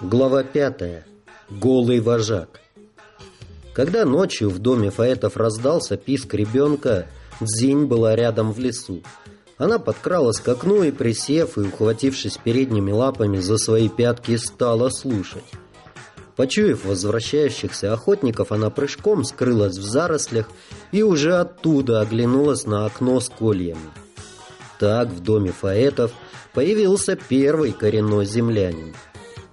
Глава пятая. Голый вожак. Когда ночью в доме Фаэтов раздался писк ребенка, Дзинь была рядом в лесу. Она подкралась к окну и, присев и ухватившись передними лапами за свои пятки, стала слушать. Почуяв возвращающихся охотников, она прыжком скрылась в зарослях и уже оттуда оглянулась на окно с кольями. Так в доме Фаэтов появился первый коренной землянин.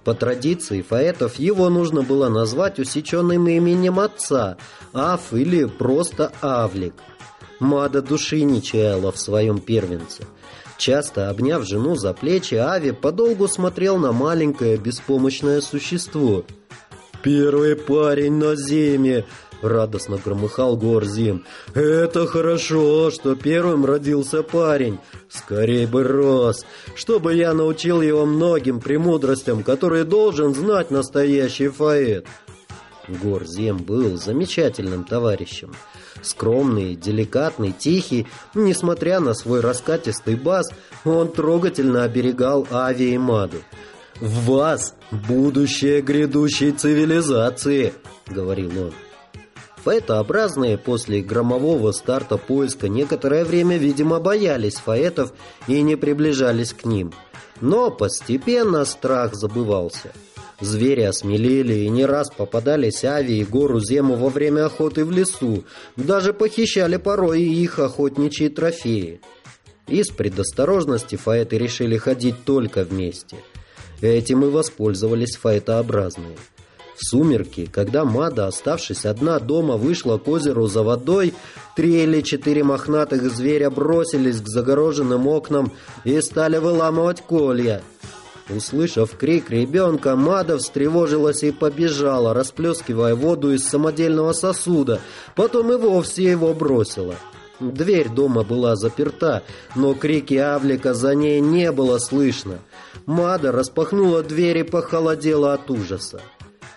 По традиции Фаэтов его нужно было назвать усеченным именем отца, Аф или просто Авлик. Мада души не чаяла в своем первенце. Часто обняв жену за плечи, Ави подолгу смотрел на маленькое беспомощное существо. «Первый парень на земле!» — радостно громыхал Горзим. «Это хорошо, что первым родился парень. Скорей бы рос, чтобы я научил его многим премудростям, которые должен знать настоящий Фаэт». Горзем был замечательным товарищем. Скромный, деликатный, тихий, несмотря на свой раскатистый бас, он трогательно оберегал Ави и Маду. «В вас будущее грядущей цивилизации», — говорил он. Фаэтообразные после громового старта поиска некоторое время, видимо, боялись фаэтов и не приближались к ним. Но постепенно страх забывался. Звери осмелели и не раз попадались Ави и Гору Зему во время охоты в лесу. Даже похищали порой их охотничьи трофеи. Из предосторожности фаэты решили ходить только вместе. Этим и воспользовались фаэтообразные. В сумерки, когда Мада, оставшись одна дома, вышла к озеру за водой, три или четыре мохнатых зверя бросились к загороженным окнам и стали выламывать колья. Услышав крик ребенка, Мада встревожилась и побежала, расплескивая воду из самодельного сосуда, потом и вовсе его бросила. Дверь дома была заперта, но крики Авлика за ней не было слышно. Мада распахнула дверь и похолодела от ужаса.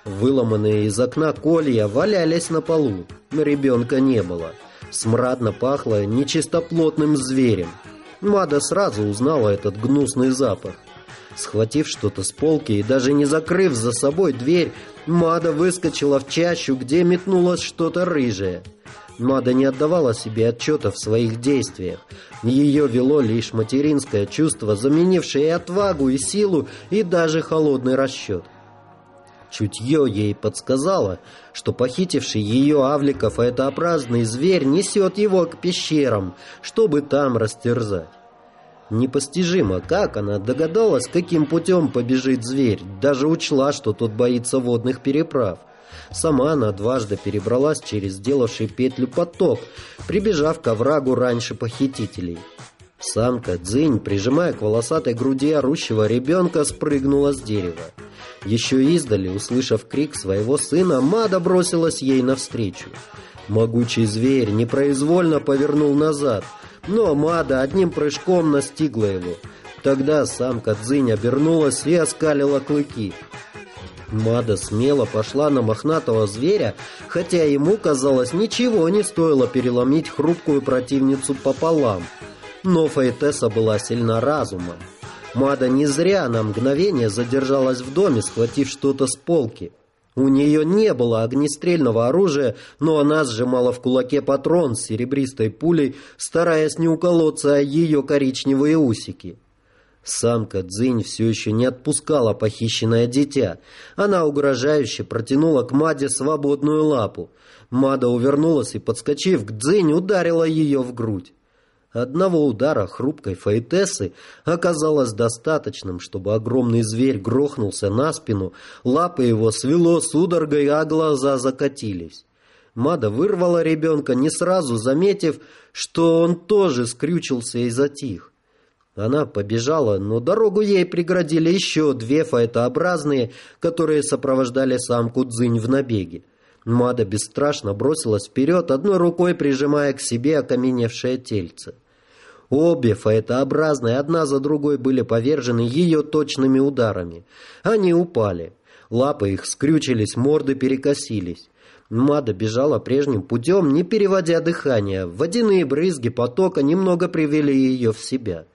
Выломанные из окна колья валялись на полу. Ребенка не было. Смрадно пахло нечистоплотным зверем. Мада сразу узнала этот гнусный запах. Схватив что-то с полки и даже не закрыв за собой дверь, Мада выскочила в чащу, где метнулось что-то рыжее. Мада не отдавала себе отчета в своих действиях. Ее вело лишь материнское чувство, заменившее отвагу и силу, и даже холодный расчет. Чутье ей подсказало, что похитивший ее Авликов этообразный зверь несет его к пещерам, чтобы там растерзать. Непостижимо, как она догадалась, каким путем побежит зверь, даже учла, что тот боится водных переправ. Сама она дважды перебралась через сделавший петлю поток, прибежав к оврагу раньше похитителей. Самка Дзинь, прижимая к волосатой груди орущего ребенка, спрыгнула с дерева. Еще издали, услышав крик своего сына, Мада бросилась ей навстречу. Могучий зверь непроизвольно повернул назад, но Мада одним прыжком настигла его. Тогда самка Дзинь обернулась и оскалила клыки. Мада смело пошла на мохнатого зверя, хотя ему, казалось, ничего не стоило переломить хрупкую противницу пополам. Но Фаэтеса была сильна разумом. Мада не зря на мгновение задержалась в доме, схватив что-то с полки. У нее не было огнестрельного оружия, но она сжимала в кулаке патрон с серебристой пулей, стараясь не уколоться о ее коричневые усики. Самка Дзинь все еще не отпускала похищенное дитя. Она угрожающе протянула к Маде свободную лапу. Мада увернулась и, подскочив к Дзинь, ударила ее в грудь. Одного удара хрупкой фаэтессы оказалось достаточным, чтобы огромный зверь грохнулся на спину, лапы его свело судорогой, а глаза закатились. Мада вырвала ребенка, не сразу заметив, что он тоже скрючился и затих. Она побежала, но дорогу ей преградили еще две фаэтообразные, которые сопровождали самку Дзынь в набеге. Мада бесстрашно бросилась вперед, одной рукой прижимая к себе окаменевшее тельце. Обе фаэтообразные одна за другой были повержены ее точными ударами. Они упали. Лапы их скрючились, морды перекосились. Мада бежала прежним путем, не переводя дыхания. Водяные брызги потока немного привели ее в себя.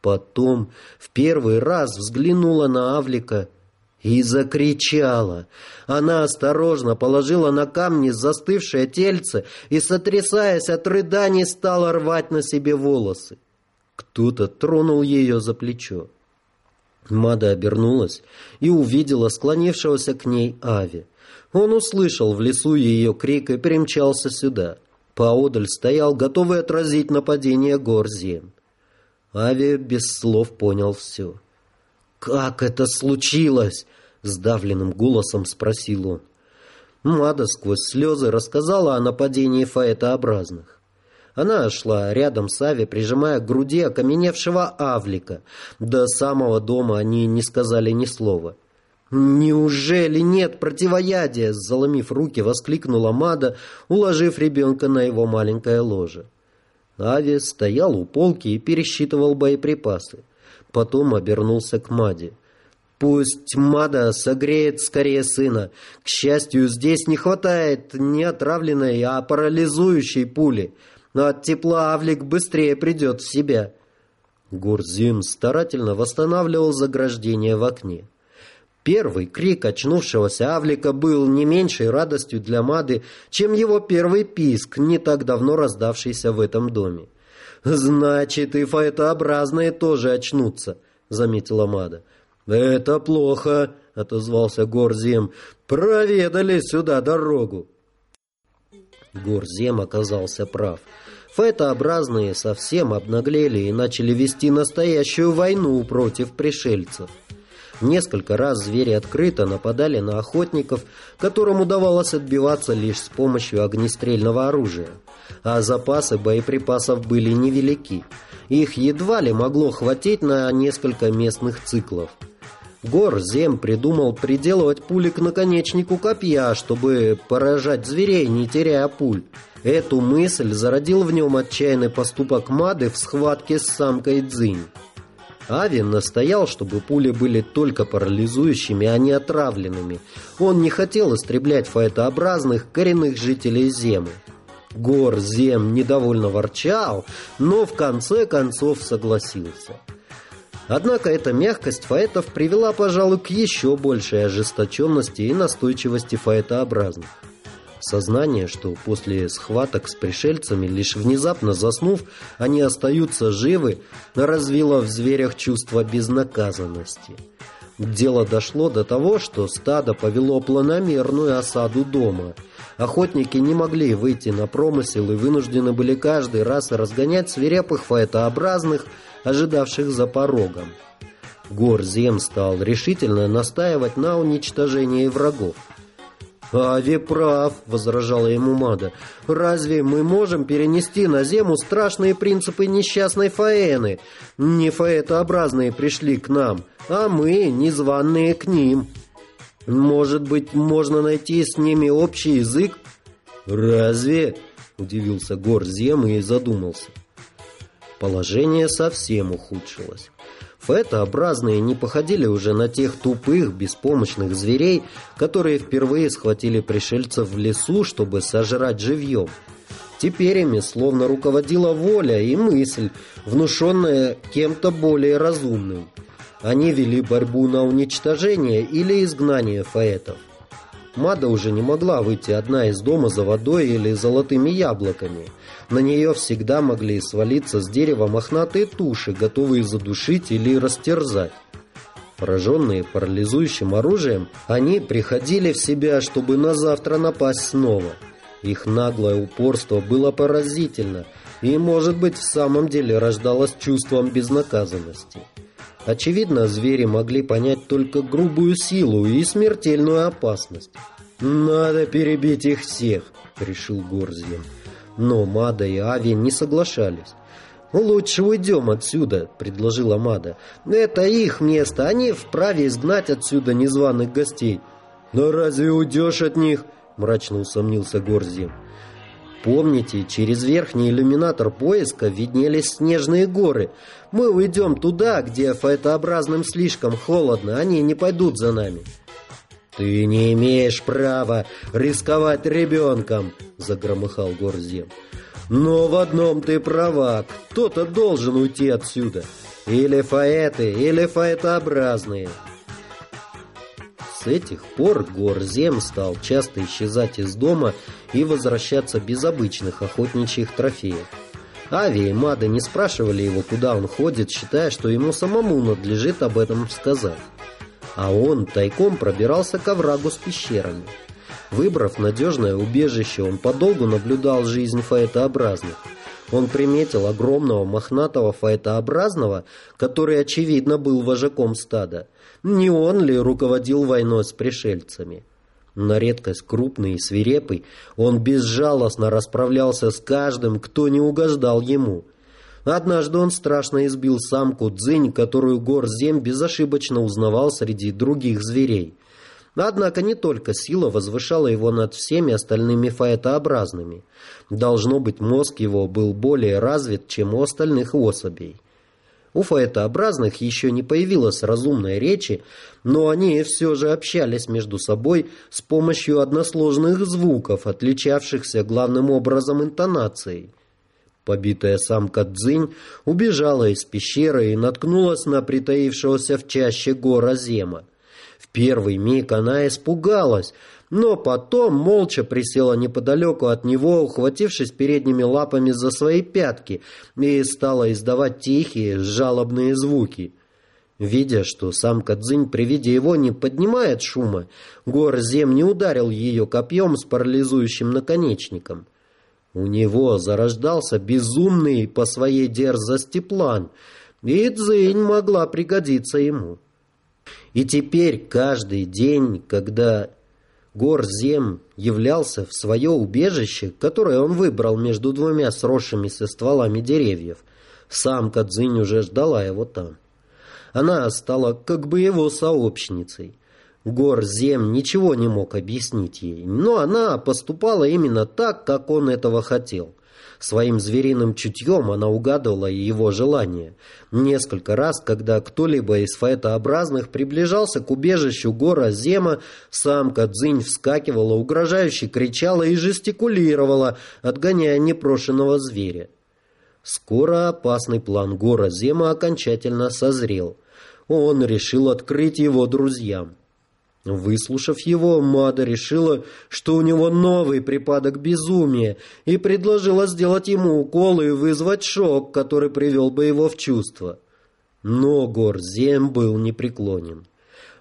Потом в первый раз взглянула на Авлика и закричала. Она осторожно положила на камни застывшее тельце и, сотрясаясь от рыданий, стала рвать на себе волосы. Кто-то тронул ее за плечо. Мада обернулась и увидела склонившегося к ней Ави. Он услышал в лесу ее крик и примчался сюда. Поодаль стоял, готовый отразить нападение Горзием. Ави без слов понял все. «Как это случилось?» — сдавленным голосом спросил он. Мада сквозь слезы рассказала о нападении фаэтообразных. Она шла рядом с Ави, прижимая к груди окаменевшего Авлика. До самого дома они не сказали ни слова. «Неужели нет противоядия?» — заломив руки, воскликнула Мада, уложив ребенка на его маленькое ложе. Ави стоял у полки и пересчитывал боеприпасы. Потом обернулся к Маде. Пусть Мада согреет скорее сына. К счастью, здесь не хватает не отравленной, а парализующей пули. Но от тепла Авлик быстрее придет в себя. Гурзим старательно восстанавливал заграждение в окне. Первый крик очнувшегося Авлика был не меньшей радостью для Мады, чем его первый писк, не так давно раздавшийся в этом доме. «Значит, и фаэтообразные тоже очнутся», — заметила Мада. «Это плохо», — отозвался Горзем. «Проведали сюда дорогу». Горзем оказался прав. Фетообразные совсем обнаглели и начали вести настоящую войну против пришельцев. Несколько раз звери открыто нападали на охотников, которым удавалось отбиваться лишь с помощью огнестрельного оружия. А запасы боеприпасов были невелики. Их едва ли могло хватить на несколько местных циклов. Гор Зем придумал приделывать пули к наконечнику копья, чтобы поражать зверей, не теряя пуль. Эту мысль зародил в нем отчаянный поступок Мады в схватке с самкой Дзинь. Авин настоял, чтобы пули были только парализующими, а не отравленными. Он не хотел истреблять фаэтообразных коренных жителей Земы. Гор Зем недовольно ворчал, но в конце концов согласился. Однако эта мягкость фаэтов привела, пожалуй, к еще большей ожесточенности и настойчивости фаэтообразных. Сознание, что после схваток с пришельцами, лишь внезапно заснув, они остаются живы, развило в зверях чувство безнаказанности. Дело дошло до того, что стадо повело планомерную осаду дома. Охотники не могли выйти на промысел и вынуждены были каждый раз разгонять свирепых фаэтообразных, ожидавших за порогом. Горзем стал решительно настаивать на уничтожении врагов. «Ави прав», — возражала ему Мада. «Разве мы можем перенести на Зему страшные принципы несчастной Фаэны? Не фаэтообразные пришли к нам, а мы, незваные к ним. Может быть, можно найти с ними общий язык?» «Разве?» — удивился Гор Зем и задумался. Положение совсем ухудшилось. Фетообразные не походили уже на тех тупых, беспомощных зверей, которые впервые схватили пришельцев в лесу, чтобы сожрать живьем. Теперь ими словно руководила воля и мысль, внушенная кем-то более разумным. Они вели борьбу на уничтожение или изгнание фаэтов. Мада уже не могла выйти одна из дома за водой или золотыми яблоками. На нее всегда могли свалиться с дерева мохнатые туши, готовые задушить или растерзать. Пораженные парализующим оружием, они приходили в себя, чтобы на завтра напасть снова. Их наглое упорство было поразительно и, может быть, в самом деле рождалось чувством безнаказанности. Очевидно, звери могли понять только грубую силу и смертельную опасность. «Надо перебить их всех», — решил Горзием. Но Мада и Ави не соглашались. «Лучше уйдем отсюда», — предложила Мада. «Это их место, они вправе изгнать отсюда незваных гостей». «Но разве уйдешь от них?» — мрачно усомнился Горзием. Помните, через верхний иллюминатор поиска виднелись снежные горы. Мы уйдем туда, где фаэтообразным слишком холодно, они не пойдут за нами». «Ты не имеешь права рисковать ребенком!» — загромыхал Горзем. «Но в одном ты права, кто-то должен уйти отсюда. Или фаэты, или фаэтообразные. С этих пор Горзем стал часто исчезать из дома и возвращаться без обычных охотничьих трофеев. Ави и Мада не спрашивали его, куда он ходит, считая, что ему самому надлежит об этом сказать. А он тайком пробирался к оврагу с пещерами. Выбрав надежное убежище, он подолгу наблюдал жизнь фаэтообразных. Он приметил огромного мохнатого фаэтообразного, который, очевидно, был вожаком стада. Не он ли руководил войной с пришельцами? На редкость крупный и свирепый, он безжалостно расправлялся с каждым, кто не угождал ему. Однажды он страшно избил самку Дзинь, которую Горзем безошибочно узнавал среди других зверей. Однако не только сила возвышала его над всеми остальными фаэтообразными. Должно быть, мозг его был более развит, чем у остальных особей. У фаэтообразных еще не появилось разумной речи, но они все же общались между собой с помощью односложных звуков, отличавшихся главным образом интонацией. Побитая самка Дзынь убежала из пещеры и наткнулась на притаившегося в чаще гора Зема первый миг она испугалась, но потом молча присела неподалеку от него, ухватившись передними лапами за свои пятки, и стала издавать тихие, жалобные звуки. Видя, что самка Цзинь при виде его не поднимает шума, Гор Зем не ударил ее копьем с парализующим наконечником. У него зарождался безумный по своей дерзости план, и Цзинь могла пригодиться ему. И теперь каждый день, когда Горзем являлся в свое убежище, которое он выбрал между двумя сросшимися стволами деревьев, сам Кадзинь уже ждала его там. Она стала как бы его сообщницей. Горзем ничего не мог объяснить ей, но она поступала именно так, как он этого хотел. Своим звериным чутьем она угадывала его желания. Несколько раз, когда кто-либо из фаэтообразных приближался к убежищу гора Зема, самка Дзинь вскакивала, угрожающе кричала и жестикулировала, отгоняя непрошенного зверя. Скоро опасный план гора Зема окончательно созрел. Он решил открыть его друзьям. Выслушав его, Мада решила, что у него новый припадок безумия, и предложила сделать ему укол и вызвать шок, который привел бы его в чувство. Но Горзем был непреклонен.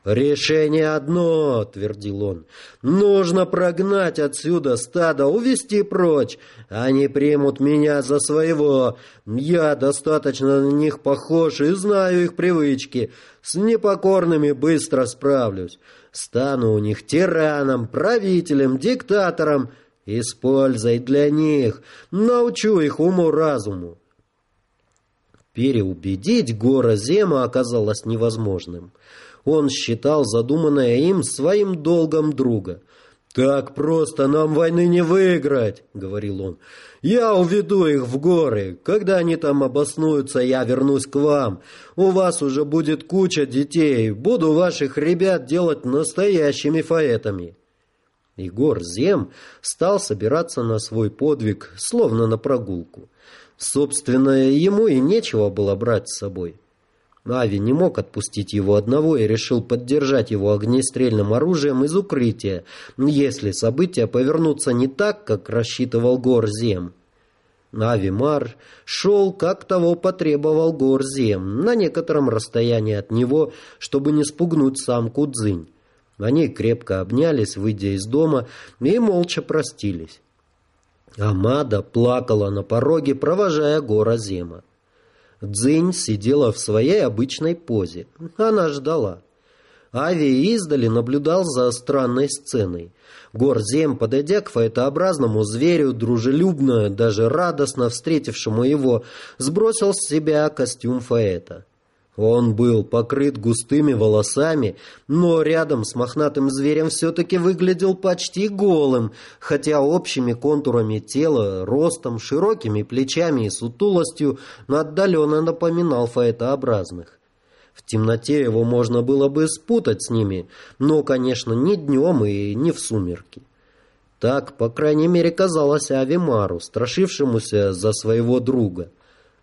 «Решение одно», — твердил он. «Нужно прогнать отсюда стадо, увести прочь. Они примут меня за своего. Я достаточно на них похож и знаю их привычки. С непокорными быстро справлюсь. Стану у них тираном, правителем, диктатором. И с пользой для них. Научу их уму-разуму». Переубедить Гора Зема оказалось невозможным. Он считал задуманное им своим долгом друга. «Так просто нам войны не выиграть», — говорил он. «Я уведу их в горы. Когда они там обоснуются, я вернусь к вам. У вас уже будет куча детей. Буду ваших ребят делать настоящими фаэтами». Егор Зем стал собираться на свой подвиг, словно на прогулку. Собственно, ему и нечего было брать с собой. Ави не мог отпустить его одного и решил поддержать его огнестрельным оружием из укрытия, если события повернутся не так, как рассчитывал Горзем. Авимар шел, как того потребовал Горзем, на некотором расстоянии от него, чтобы не спугнуть самку Дзынь. Они крепко обнялись, выйдя из дома, и молча простились. Амада плакала на пороге, провожая Гора Зема. Дзинь сидела в своей обычной позе. Она ждала. Ави издали наблюдал за странной сценой. Горзем, подойдя к фаэтообразному зверю, дружелюбно, даже радостно встретившему его, сбросил с себя костюм фаэта. Он был покрыт густыми волосами, но рядом с мохнатым зверем все-таки выглядел почти голым, хотя общими контурами тела, ростом, широкими плечами и сутулостью отдаленно напоминал фаэтообразных. В темноте его можно было бы спутать с ними, но, конечно, не днем и не в сумерки. Так, по крайней мере, казалось Авимару, страшившемуся за своего друга.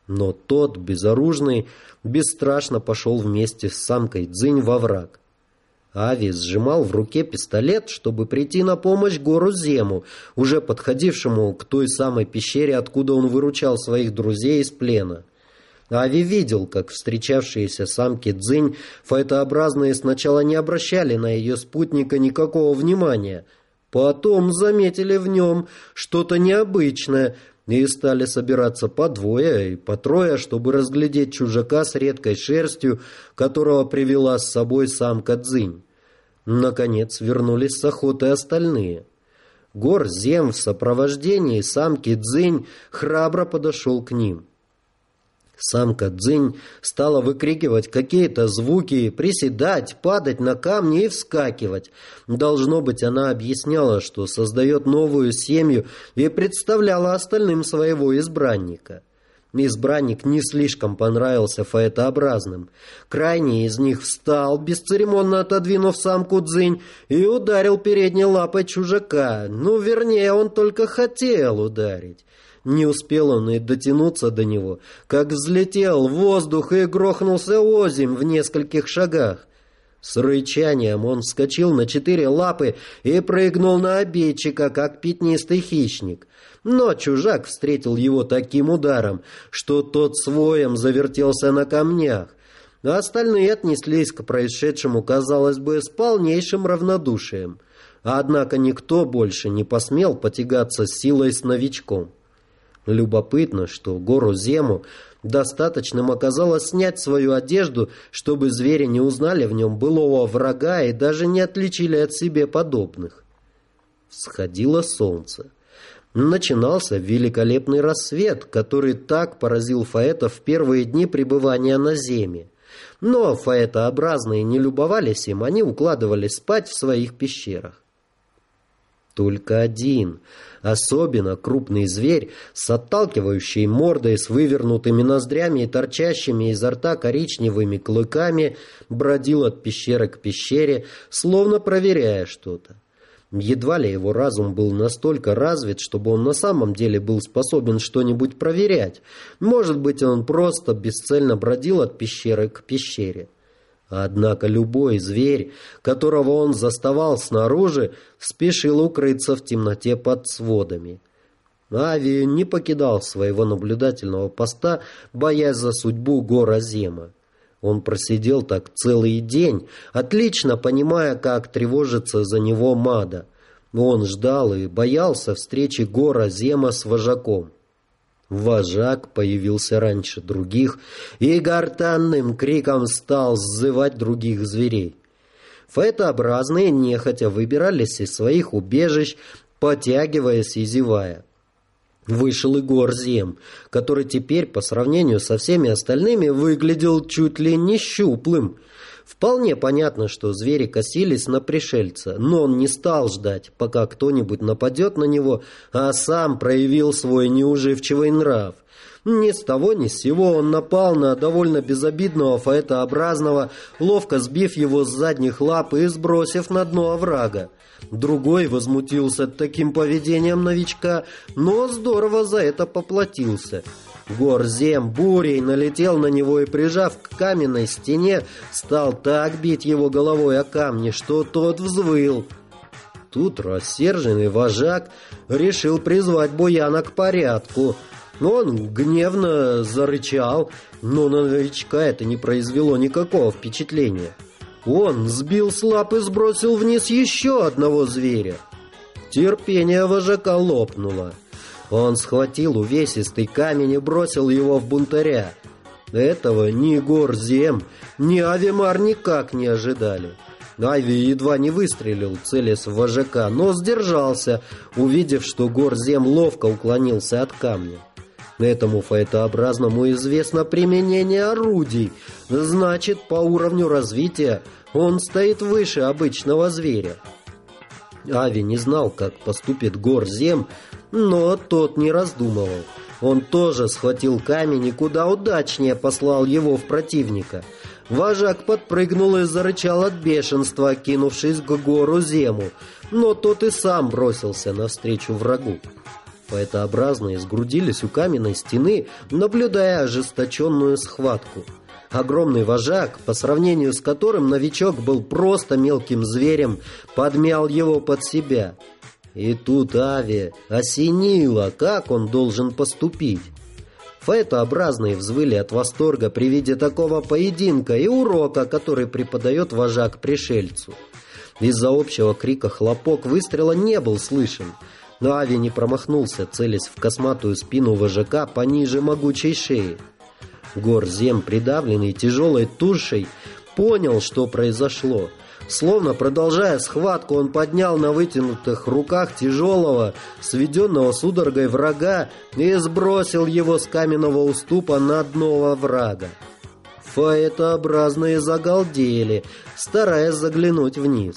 Но тот, безоружный, бесстрашно пошел вместе с самкой Дзынь во враг. Ави сжимал в руке пистолет, чтобы прийти на помощь гору Зему, уже подходившему к той самой пещере, откуда он выручал своих друзей из плена. Ави видел, как встречавшиеся самки Дзынь файтообразные сначала не обращали на ее спутника никакого внимания, потом заметили в нем что-то необычное и стали собираться по двое и по трое, чтобы разглядеть чужака с редкой шерстью, которого привела с собой самка Дзынь. Наконец вернулись с охоты остальные. Гор Зем в сопровождении самки Дзынь храбро подошел к ним. Самка Дзынь стала выкрикивать какие-то звуки, приседать, падать на камни и вскакивать. Должно быть, она объясняла, что создает новую семью и представляла остальным своего избранника. Избранник не слишком понравился фаэтообразным. Крайний из них встал, бесцеремонно отодвинув самку Дзынь, и ударил передней лапой чужака. Ну, вернее, он только хотел ударить. Не успел он и дотянуться до него, как взлетел в воздух и грохнулся озимь в нескольких шагах. С рычанием он вскочил на четыре лапы и прыгнул на обидчика, как пятнистый хищник. Но чужак встретил его таким ударом, что тот своем завертелся на камнях. Остальные отнеслись к происшедшему, казалось бы, с полнейшим равнодушием. Однако никто больше не посмел потягаться с силой с новичком. Любопытно, что гору Зему достаточным оказалось снять свою одежду, чтобы звери не узнали в нем былого врага и даже не отличили от себе подобных. Всходило солнце начинался великолепный рассвет, который так поразил фаэтов в первые дни пребывания на Земе. Но фаэтообразные не любовались им, они укладывались спать в своих пещерах. Только один, особенно крупный зверь, с отталкивающей мордой, с вывернутыми ноздрями и торчащими изо рта коричневыми клыками, бродил от пещеры к пещере, словно проверяя что-то. Едва ли его разум был настолько развит, чтобы он на самом деле был способен что-нибудь проверять. Может быть, он просто бесцельно бродил от пещеры к пещере. Однако любой зверь, которого он заставал снаружи, спешил укрыться в темноте под сводами. Ави не покидал своего наблюдательного поста, боясь за судьбу гора Зема. Он просидел так целый день, отлично понимая, как тревожится за него Мада. Он ждал и боялся встречи гора Зема с вожаком. Вожак появился раньше других и гортанным криком стал сзывать других зверей. Фетообразные нехотя выбирались из своих убежищ, потягиваясь и зевая. Вышел и Горзем, который теперь, по сравнению со всеми остальными, выглядел чуть ли не щуплым. Вполне понятно, что звери косились на пришельца, но он не стал ждать, пока кто-нибудь нападет на него, а сам проявил свой неуживчивый нрав. Ни с того ни с сего он напал на довольно безобидного фаэтообразного, ловко сбив его с задних лап и сбросив на дно оврага. Другой возмутился таким поведением новичка, но здорово за это поплатился. Горзем бурей налетел на него и, прижав к каменной стене, стал так бить его головой о камни, что тот взвыл. Тут рассерженный вожак решил призвать Буяна к порядку. Он гневно зарычал, но на новичка это не произвело никакого впечатления. Он сбил с лап и сбросил вниз еще одного зверя. Терпение вожака лопнуло. Он схватил увесистый камень и бросил его в бунтаря. Этого ни Горзем, ни Авимар никак не ожидали. Ави едва не выстрелил, целясь в вожака, но сдержался, увидев, что Горзем ловко уклонился от камня. Этому фаэтообразному известно применение орудий. Значит, по уровню развития он стоит выше обычного зверя. Ави не знал, как поступит Горзем, но тот не раздумывал. Он тоже схватил камень и куда удачнее послал его в противника. Вожак подпрыгнул и зарычал от бешенства, кинувшись к гору Зему, но тот и сам бросился навстречу врагу. Фаэтообразные сгрудились у каменной стены, наблюдая ожесточенную схватку. Огромный вожак, по сравнению с которым новичок был просто мелким зверем, подмял его под себя. И тут Ави осенило, как он должен поступить. Фаэтообразные взвыли от восторга при виде такого поединка и урока, который преподает вожак пришельцу. Из-за общего крика хлопок выстрела не был слышен. Но Ави не промахнулся, целясь в косматую спину вожака пониже могучей шеи. Горзем, придавленный тяжелой тушей, понял, что произошло. Словно продолжая схватку, он поднял на вытянутых руках тяжелого, сведенного судорогой врага и сбросил его с каменного уступа на дно врага. Фаэтообразные загалдели, стараясь заглянуть вниз.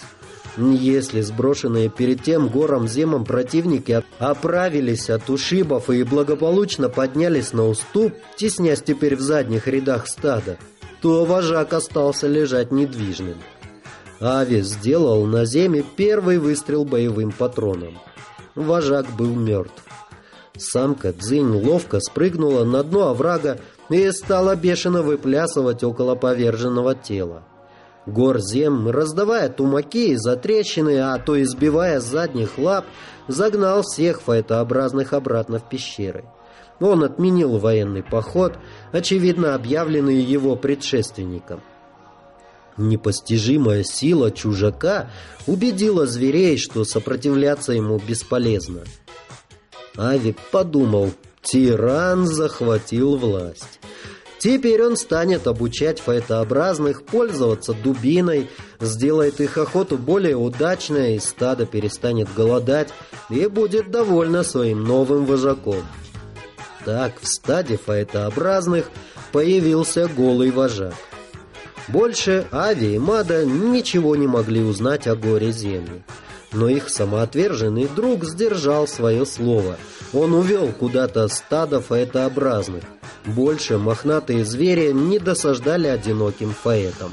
Если сброшенные перед тем гором земом противники оправились от ушибов и благополучно поднялись на уступ, теснясь теперь в задних рядах стада, то вожак остался лежать недвижным. Ави сделал на земле первый выстрел боевым патроном. Вожак был мертв. Самка Дзинь ловко спрыгнула на дно оврага и стала бешено выплясывать около поверженного тела. Горзем, раздавая тумаки и затрещины, а то избивая с задних лап, загнал всех файтообразных обратно в пещеры. Он отменил военный поход, очевидно объявленный его предшественником. Непостижимая сила чужака убедила зверей, что сопротивляться ему бесполезно. Авик подумал, тиран захватил власть. Теперь он станет обучать файтообразных пользоваться дубиной, сделает их охоту более удачной, и стадо перестанет голодать и будет довольно своим новым вожаком. Так в стаде файтообразных появился голый вожак. Больше Ави и Мада ничего не могли узнать о горе земли. Но их самоотверженный друг сдержал свое слово. Он увел куда-то стадо фаэтообразных. Больше мохнатые звери не досаждали одиноким фаэтам.